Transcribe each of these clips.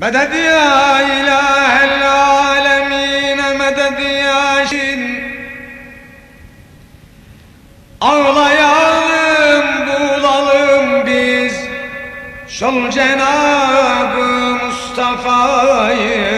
Meded ya ilahel alemine meded ya şin. Ağlayalım bulalım biz. Şol Cenab-ı Mustafa'yı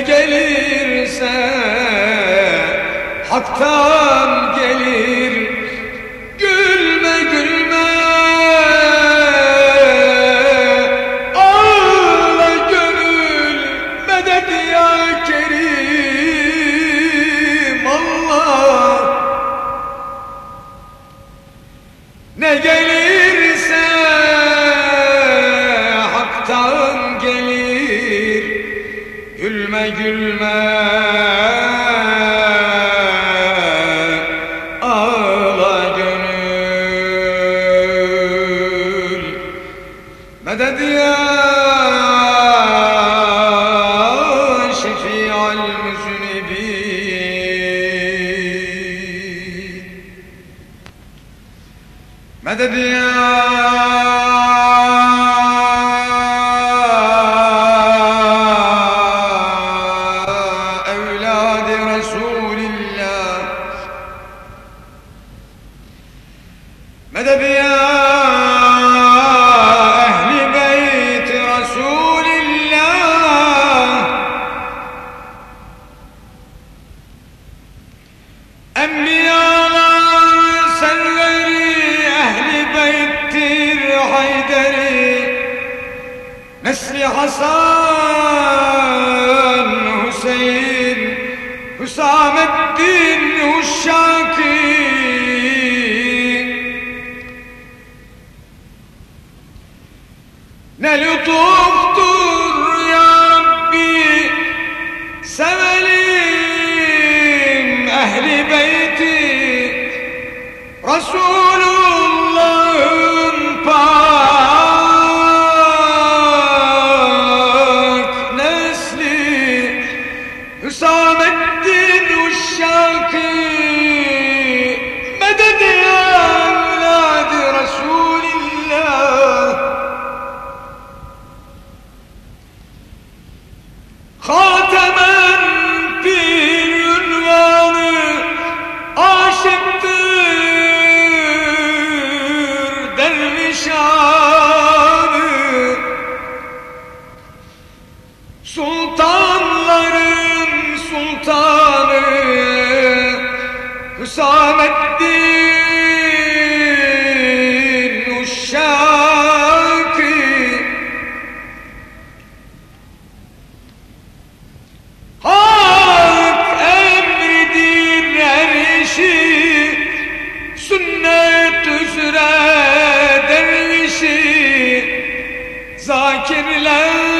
gelirse Hak'tan gelir. Gülme gülme Ağla gönül Medet ya Kerim Allah. Ne gelirse Medet ya evladi Resulillah Medet ya ehli Nesli Hasan Hüseyin Hüsamettin Uşşaki Ne lütuftur ya Rabbi Sevelim ehli beyti. Resulullah'ın Hatemen bir ünvanı aşıktır dervişanı. Sultanların sultanı Hüsamettin Zakirler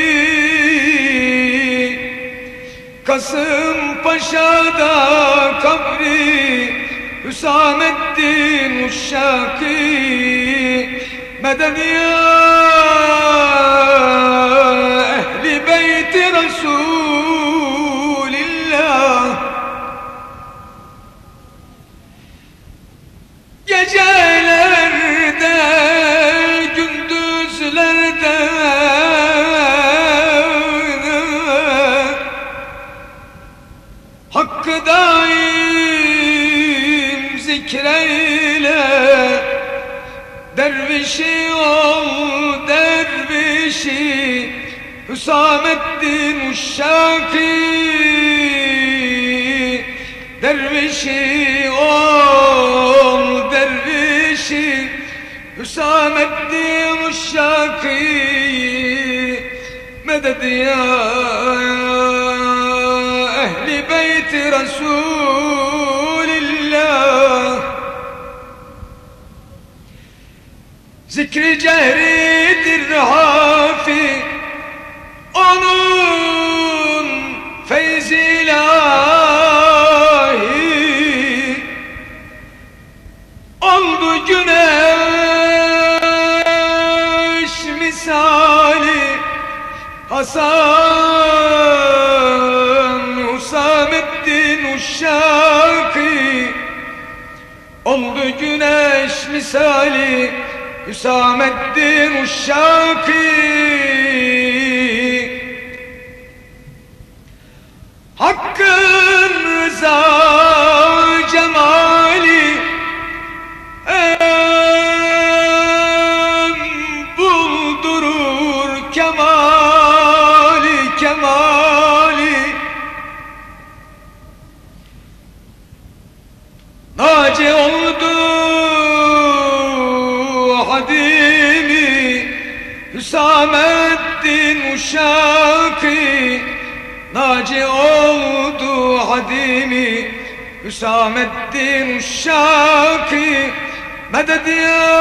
Uşşaki Kasımpaşa'da kabri Hüsamettin Uşşaki. Medet ya ehli beyti Resulillah Dervişi ol dervişi. Hüsamettin Uşşaki. Dervişi ol dervişi. Hüsamettin Uşşaki. Medet ya ehli beyti Resulillah Zikri cehridir hafi. Onun feyzi ilahi. Oldu güneş misali. Hasan Husamettin Uşşaki. Oldu güneş misali Hüsamettin Uşşaki. Hakkın rıza فضيلي حسام الدين وشاقي ناجي oldu hadimi حسام الدين وشاقي مدد يا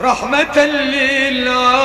رحمة للعالمين.